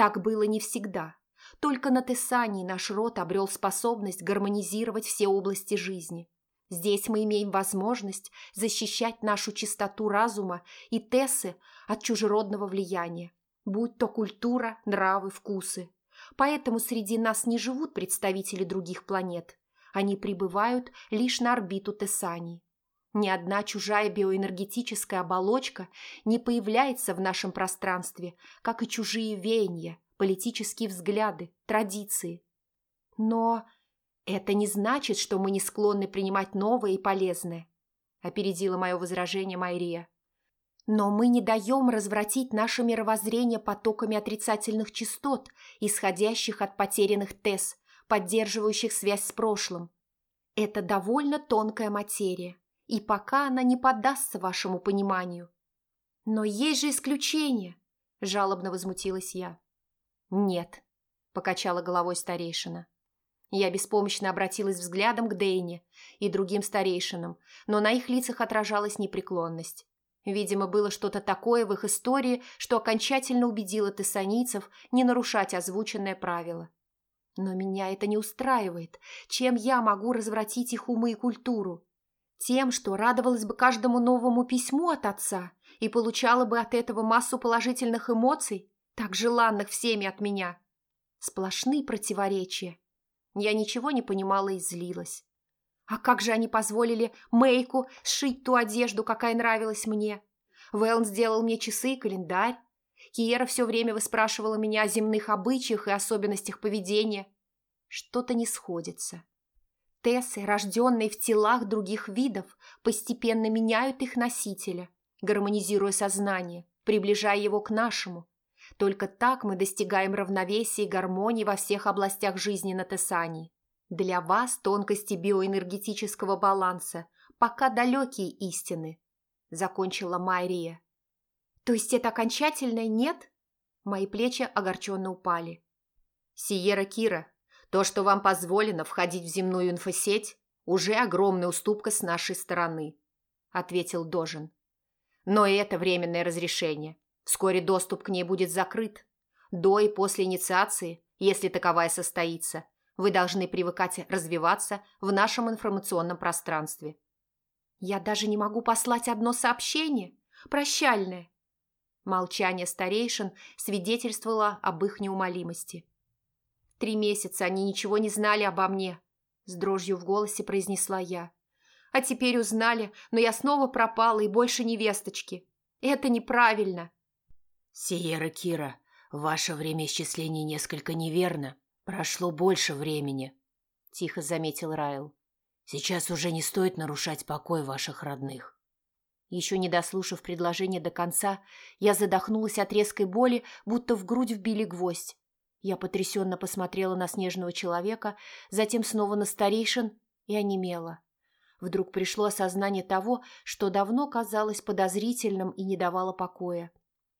Так было не всегда. Только на Тессании наш род обрел способность гармонизировать все области жизни. Здесь мы имеем возможность защищать нашу чистоту разума и Тессы от чужеродного влияния, будь то культура, нравы, вкусы. Поэтому среди нас не живут представители других планет. Они прибывают лишь на орбиту Тессании. Ни одна чужая биоэнергетическая оболочка не появляется в нашем пространстве, как и чужие веяния, политические взгляды, традиции. Но это не значит, что мы не склонны принимать новое и полезное, опередила мое возражение Майрия. Но мы не даем развратить наше мировоззрение потоками отрицательных частот, исходящих от потерянных тез, поддерживающих связь с прошлым. Это довольно тонкая материя, и пока она не поддастся вашему пониманию. Но есть же исключения, жалобно возмутилась я. Нет, покачала головой старейшина. Я беспомощно обратилась взглядом к Дейне и другим старейшинам, но на их лицах отражалась непреклонность. Видимо, было что-то такое в их истории, что окончательно убедило тессанийцев не нарушать озвученное правило. Но меня это не устраивает. Чем я могу развратить их умы и культуру? Тем, что радовалась бы каждому новому письму от отца и получала бы от этого массу положительных эмоций, так желанных всеми от меня. Сплошные противоречия. Я ничего не понимала и злилась. А как же они позволили Мэйку сшить ту одежду, какая нравилась мне? Вэлн сделал мне часы и календарь. Киера все время выспрашивала меня о земных обычаях и особенностях поведения. Что-то не сходится. Тессы, рожденные в телах других видов, постепенно меняют их носителя, гармонизируя сознание, приближая его к нашему. Только так мы достигаем равновесия и гармонии во всех областях жизни на Тессании. Для вас тонкости биоэнергетического баланса пока далекие истины, закончила Майрия. То есть это окончательное нет? Мои плечи огорченно упали. Сиера Кира, то, что вам позволено входить в земную инфосеть, уже огромная уступка с нашей стороны», – ответил Дожин. «Но и это временное разрешение. Вскоре доступ к ней будет закрыт. До и после инициации, если таковая состоится, вы должны привыкать развиваться в нашем информационном пространстве». «Я даже не могу послать одно сообщение. Прощальное». Молчание старейшин свидетельствовало об их неумолимости. Три месяца они ничего не знали обо мне, с дрожью в голосе произнесла я. А теперь узнали, но я снова пропала и больше невесточки. Это неправильно. Сиера Кира, ваше время исчисления несколько неверно. Прошло больше времени, тихо заметил Райл. Сейчас уже не стоит нарушать покой ваших родных. Еще не дослушав предложение до конца, я задохнулась от резкой боли, будто в грудь вбили гвоздь. Я потрясенно посмотрела на снежного человека, затем снова на старейшин и онемела. Вдруг пришло осознание того, что давно казалось подозрительным и не давало покоя.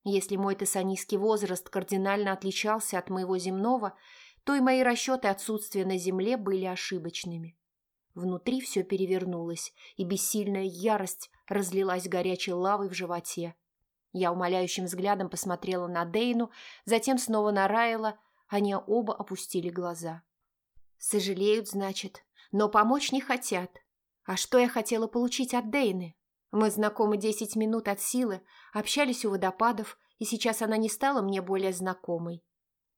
Если мой тессанийский возраст кардинально отличался от моего земного, то и мои расчеты отсутствия на земле были ошибочными. Внутри все перевернулось, и бессильная ярость разлилась горячей лавой в животе. Я умоляющим взглядом посмотрела на Дейну, затем снова на Райла, они оба опустили глаза. Сожалеют, значит, но помочь не хотят. А что я хотела получить от Дейны? Мы знакомы десять минут от силы, общались у водопадов, и сейчас она не стала мне более знакомой.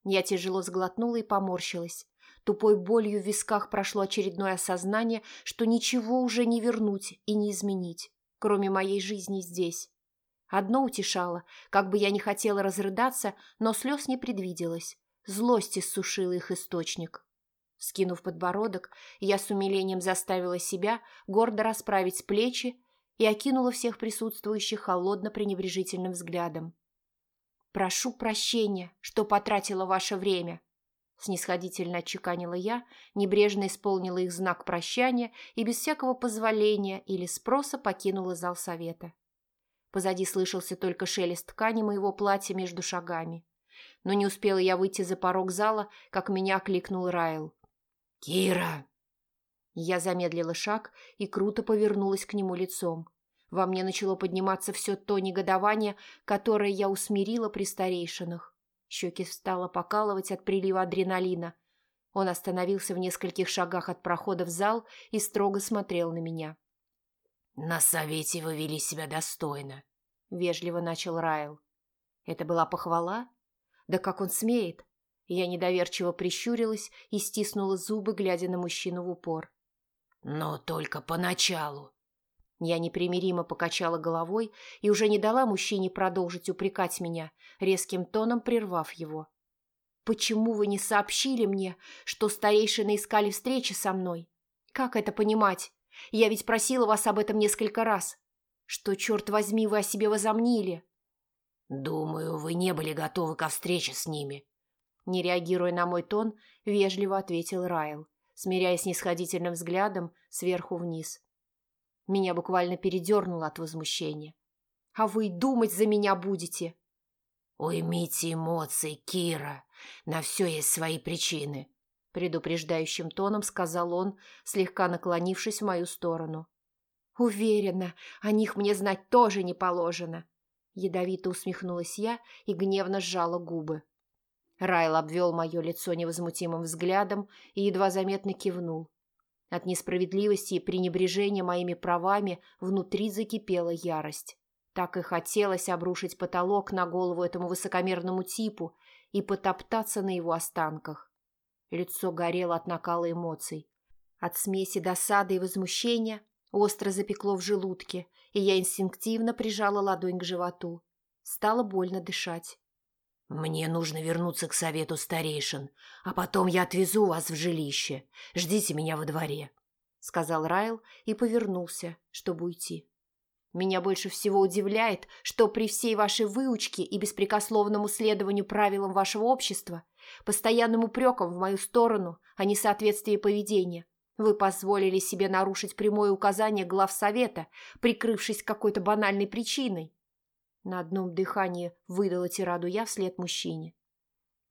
Я тяжело сглотнула и поморщилась. Тупой болью в висках прошло очередное осознание, что ничего уже не вернуть и не изменить, кроме моей жизни здесь. Одно утешало, как бы я не хотела разрыдаться, но слез не предвиделось. Злость иссушила их источник. Скинув подбородок, я с умилением заставила себя гордо расправить плечи и окинула всех присутствующих холодно-пренебрежительным взглядом. «Прошу прощения, что потратила ваше время», — снисходительно отчеканила я, небрежно исполнила их знак прощания и без всякого позволения или спроса покинула зал совета. Позади слышался только шелест ткани моего платья между шагами. Но не успела я выйти за порог зала, как меня окликнул Райл. «Кира!» Я замедлила шаг и круто повернулась к нему лицом. Во мне начало подниматься все то негодование, которое я усмирила при старейшинах. Щеки стало покалывать от прилива адреналина. Он остановился в нескольких шагах от прохода в зал и строго смотрел на меня. «На совете вы вели себя достойно», — вежливо начал Райл. Это была похвала? Да как он смеет? Я недоверчиво прищурилась и стиснула зубы, глядя на мужчину в упор. «Но только поначалу». Я непримиримо покачала головой и уже не дала мужчине продолжить упрекать меня, резким тоном прервав его. «Почему вы не сообщили мне, что старейшины искали встречи со мной? Как это понимать? Я ведь просила вас об этом несколько раз. Что, черт возьми, вы о себе возомнили?» «Думаю, вы не были готовы ко встрече с ними», не реагируя на мой тон, вежливо ответил Райл, смиряясь нисходительным взглядом сверху вниз. Меня буквально передернуло от возмущения. «А вы думать за меня будете?» «Уймите эмоции, Кира. На все есть свои причины», — предупреждающим тоном сказал он, слегка наклонившись в мою сторону. «Уверена, о них мне знать тоже не положено», — ядовито усмехнулась я и гневно сжала губы. Райл обвел мое лицо невозмутимым взглядом и едва заметно кивнул. От несправедливости и пренебрежения моими правами внутри закипела ярость. Так и хотелось обрушить потолок на голову этому высокомерному типу и потоптаться на его останках. Лицо горело от накала эмоций. От смеси досады и возмущения остро запекло в желудке, и я инстинктивно прижала ладонь к животу. Стало больно дышать. «Мне нужно вернуться к совету старейшин, а потом я отвезу вас в жилище. Ждите меня во дворе», — сказал Райл и повернулся, чтобы уйти. «Меня больше всего удивляет, что при всей вашей выучке и беспрекословному следованию правилам вашего общества, постоянным упреком в мою сторону о несоответствии поведения, вы позволили себе нарушить прямое указание глав совета, прикрывшись какой-то банальной причиной. На одном дыхании выдала тираду я вслед мужчине.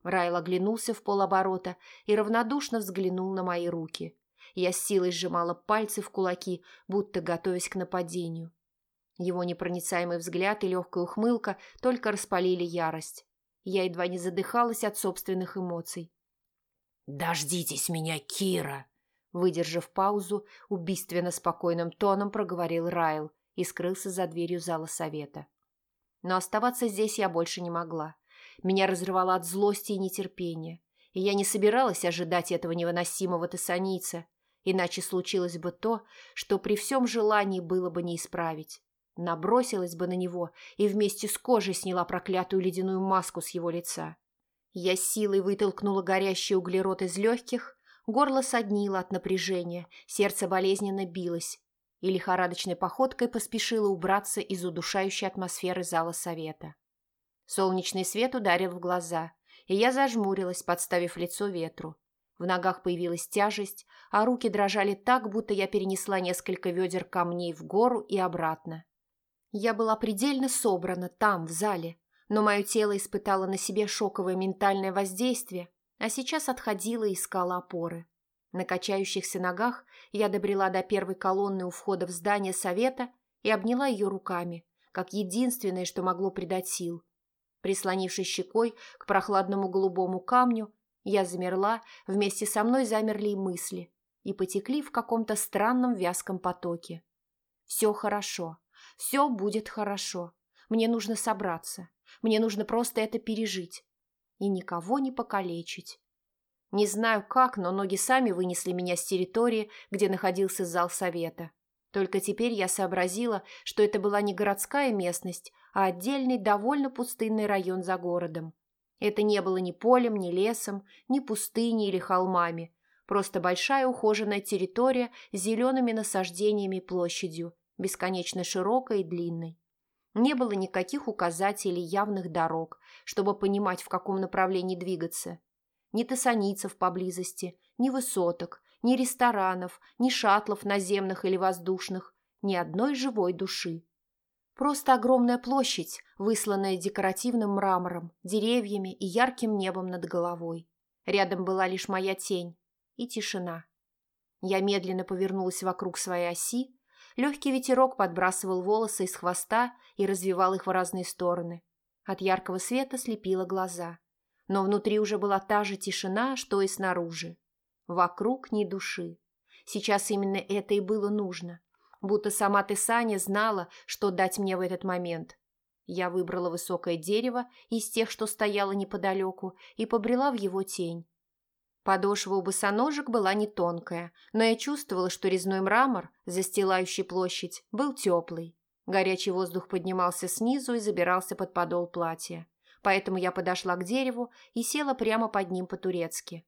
Райл оглянулся в полоборота и равнодушно взглянул на мои руки. Я с силой сжимала пальцы в кулаки, будто готовясь к нападению. Его непроницаемый взгляд и легкая ухмылка только распалили ярость. Я едва не задыхалась от собственных эмоций. «Дождитесь меня, Кира!» Выдержав паузу, убийственно спокойным тоном проговорил Райл и скрылся за дверью зала совета. Но оставаться здесь я больше не могла. Меня разрывало от злости и нетерпения. И я не собиралась ожидать этого невыносимого тессаница, иначе случилось бы то, что при всем желании было бы не исправить. Набросилась бы на него и вместе с кожей сняла проклятую ледяную маску с его лица. Я силой вытолкнула горящий углерод из легких, горло соднило от напряжения, сердце болезненно билось, и лихорадочной походкой поспешила убраться из удушающей атмосферы зала совета. Солнечный свет ударил в глаза, и я зажмурилась, подставив лицо ветру. В ногах появилась тяжесть, а руки дрожали так, будто я перенесла несколько ведер камней в гору и обратно. Я была предельно собрана там, в зале, но мое тело испытало на себе шоковое ментальное воздействие, а сейчас отходило и искало опоры. На качающихся ногах я добрела до первой колонны у входа в здание совета и обняла ее руками, как единственное, что могло придать сил. Прислонившись щекой к прохладному голубому камню, я замерла, вместе со мной замерли и мысли, и потекли в каком-то странном вязком потоке. Все хорошо, все будет хорошо. Мне нужно собраться, мне нужно просто это пережить и никого не покалечить. Не знаю как, но ноги сами вынесли меня с территории, где находился зал совета. Только теперь я сообразила, что это была не городская местность, а отдельный довольно пустынный район за городом. Это не было ни полем, ни лесом, ни пустыней или холмами. Просто большая ухоженная территория с зелеными насаждениями и площадью, бесконечно широкой и длинной. Не было никаких указателей явных дорог, чтобы понимать, в каком направлении двигаться ни тессаницев поблизости, ни высоток, ни ресторанов, ни шаттлов наземных или воздушных, ни одной живой души. Просто огромная площадь, высланная декоративным мрамором, деревьями и ярким небом над головой. Рядом была лишь моя тень и тишина. Я медленно повернулась вокруг своей оси, легкий ветерок подбрасывал волосы из хвоста и развивал их в разные стороны. От яркого света слепило глаза. Но внутри уже была та же тишина, что и снаружи. Вокруг ни души. Сейчас именно это и было нужно. Будто сама Тесаня знала, что дать мне в этот момент. Я выбрала высокое дерево из тех, что стояло неподалеку, и побрела в его тень. Подошва у босоножек была не тонкая, но я чувствовала, что резной мрамор, застилающий площадь, был теплый. Горячий воздух поднимался снизу и забирался под подол платья. Поэтому я подошла к дереву и села прямо под ним по-турецки.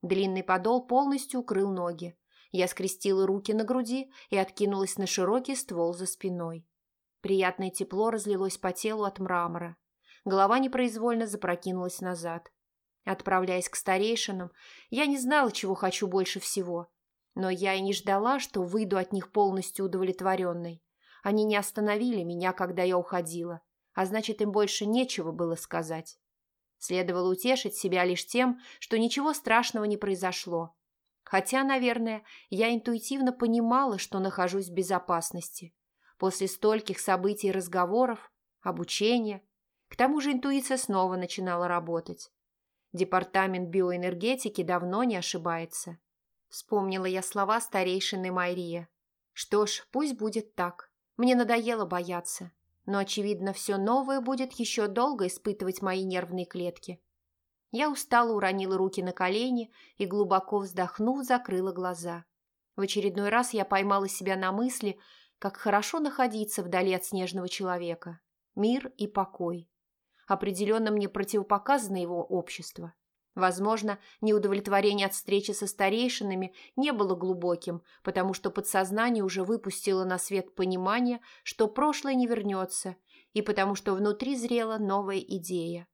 Длинный подол полностью укрыл ноги. Я скрестила руки на груди и откинулась на широкий ствол за спиной. Приятное тепло разлилось по телу от мрамора. Голова непроизвольно запрокинулась назад. Отправляясь к старейшинам, я не знала, чего хочу больше всего. Но я и не ждала, что выйду от них полностью удовлетворенной. Они не остановили меня, когда я уходила, а значит, им больше нечего было сказать. Следовало утешить себя лишь тем, что ничего страшного не произошло, Хотя, наверное, я интуитивно понимала, что нахожусь в безопасности. После стольких событий и разговоров, обучения. К тому же интуиция снова начинала работать. Департамент биоэнергетики давно не ошибается. Вспомнила я слова старейшины Майрия. Что ж, пусть будет так. Мне надоело бояться. Но, очевидно, все новое будет еще долго испытывать мои нервные клетки. Я устало уронила руки на колени и, глубоко вздохнув, закрыла глаза. В очередной раз я поймала себя на мысли, как хорошо находиться вдали от снежного человека. Мир и покой. Определенно мне противопоказано его общество. Возможно, неудовлетворение от встречи со старейшинами не было глубоким, потому что подсознание уже выпустило на свет понимание, что прошлое не вернется, и потому что внутри зрела новая идея.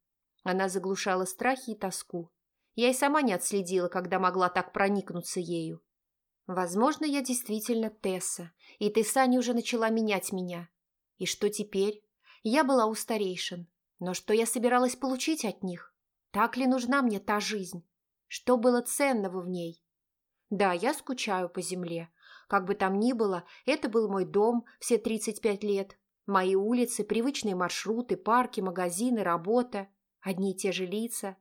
Она заглушала страхи и тоску. Я и сама не отследила, когда могла так проникнуться ею. Возможно, я действительно Тесса, и Тессани уже начала менять меня. И что теперь? Я была у старейшин. Но что я собиралась получить от них? Так ли нужна мне та жизнь? Что было ценного в ней? Да, я скучаю по земле. Как бы там ни было, это был мой дом все 35 лет. Мои улицы, привычные маршруты, парки, магазины, работа. Одни и те же лица.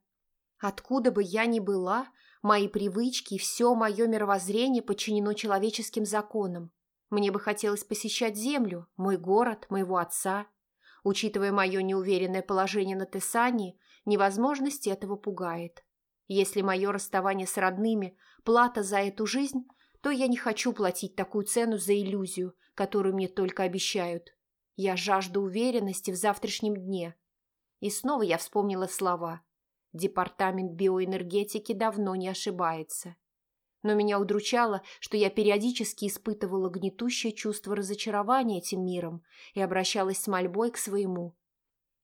Откуда бы я ни была, мои привычки и все мое мировоззрение подчинено человеческим законам. Мне бы хотелось посещать землю, мой город, моего отца. Учитывая мое неуверенное положение на Тесании, невозможность этого пугает. Если мое расставание с родными – плата за эту жизнь, то я не хочу платить такую цену за иллюзию, которую мне только обещают. Я жажду уверенности в завтрашнем дне – и снова я вспомнила слова. Департамент биоэнергетики давно не ошибается. Но меня удручало, что я периодически испытывала гнетущее чувство разочарования этим миром и обращалась с мольбой к своему.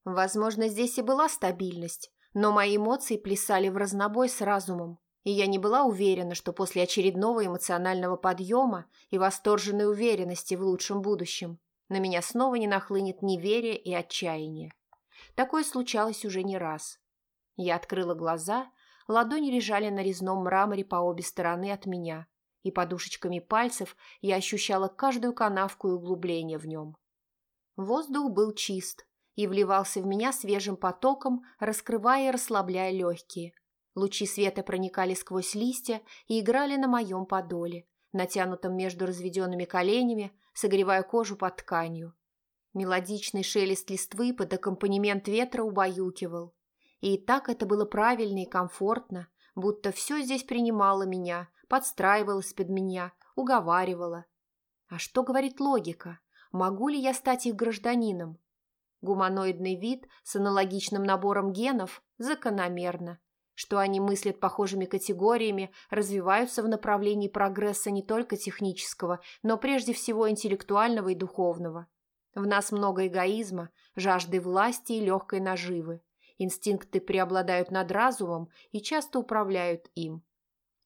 Возможно, здесь и была стабильность, но мои эмоции плясали в разнобой с разумом, и я не была уверена, что после очередного эмоционального подъема и восторженной уверенности в лучшем будущем на меня снова не нахлынет неверие и отчаяние. Такое случалось уже не раз. Я открыла глаза, ладони лежали на резном мраморе по обе стороны от меня, и подушечками пальцев я ощущала каждую канавку и углубление в нем. Воздух был чист и вливался в меня свежим потоком, раскрывая и расслабляя легкие. Лучи света проникали сквозь листья и играли на моем подоле, натянутом между разведенными коленями, согревая кожу под тканью. Мелодичный шелест листвы под аккомпанемент ветра убаюкивал. И так это было правильно и комфортно, будто все здесь принимало меня, подстраивалось под меня, уговаривало. А что говорит логика? Могу ли я стать их гражданином? Гуманоидный вид с аналогичным набором генов закономерно. Что они мыслят похожими категориями, развиваются в направлении прогресса не только технического, но прежде всего интеллектуального и духовного. В нас много эгоизма, жажды власти и легкой наживы. Инстинкты преобладают над разумом и часто управляют им.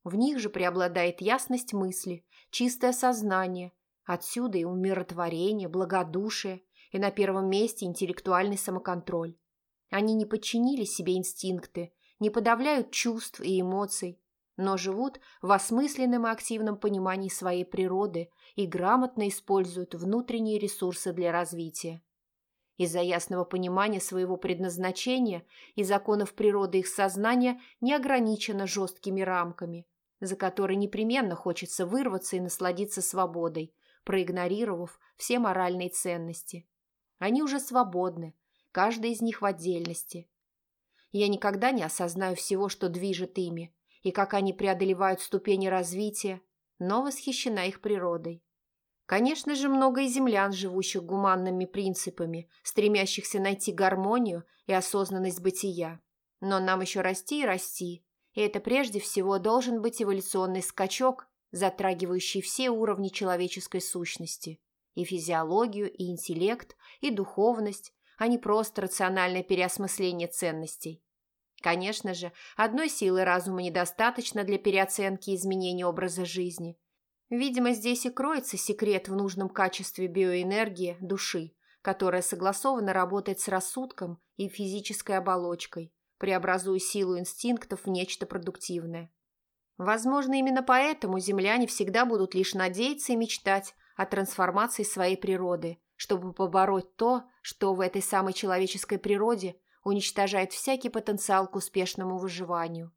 В них же преобладает ясность мысли, чистое сознание. Отсюда и умиротворение, благодушие, и на первом месте интеллектуальный самоконтроль. Они не подчинили себе инстинкты, не подавляют чувств и эмоций, но живут в осмысленном и активном понимании своей природы и грамотно используют внутренние ресурсы для развития. Из-за ясного понимания своего предназначения и законов природы их сознания не ограничено жесткими рамками, за которые непременно хочется вырваться и насладиться свободой, проигнорировав все моральные ценности. Они уже свободны, каждый из них в отдельности. Я никогда не осознаю всего, что движет ими, и как они преодолевают ступени развития, но восхищена их природой. Конечно же, много и землян, живущих гуманными принципами, стремящихся найти гармонию и осознанность бытия. Но нам еще расти и расти, и это прежде всего должен быть эволюционный скачок, затрагивающий все уровни человеческой сущности – и физиологию, и интеллект, и духовность, а не просто рациональное переосмысление ценностей. Конечно же, одной силы разума недостаточно для переоценки изменения образа жизни. Видимо, здесь и кроется секрет в нужном качестве биоэнергии души, которая согласованно работает с рассудком и физической оболочкой, преобразуя силу инстинктов в нечто продуктивное. Возможно, именно поэтому земляне всегда будут лишь надеяться и мечтать о трансформации своей природы, чтобы побороть то, что в этой самой человеческой природе уничтожает всякий потенциал к успешному выживанию.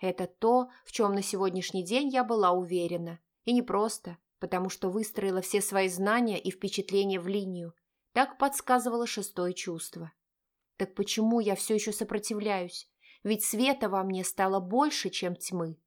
Это то, в чем на сегодняшний день я была уверена. И не просто, потому что выстроила все свои знания и впечатления в линию. Так подсказывало шестое чувство. Так почему я все еще сопротивляюсь? Ведь света во мне стало больше, чем тьмы.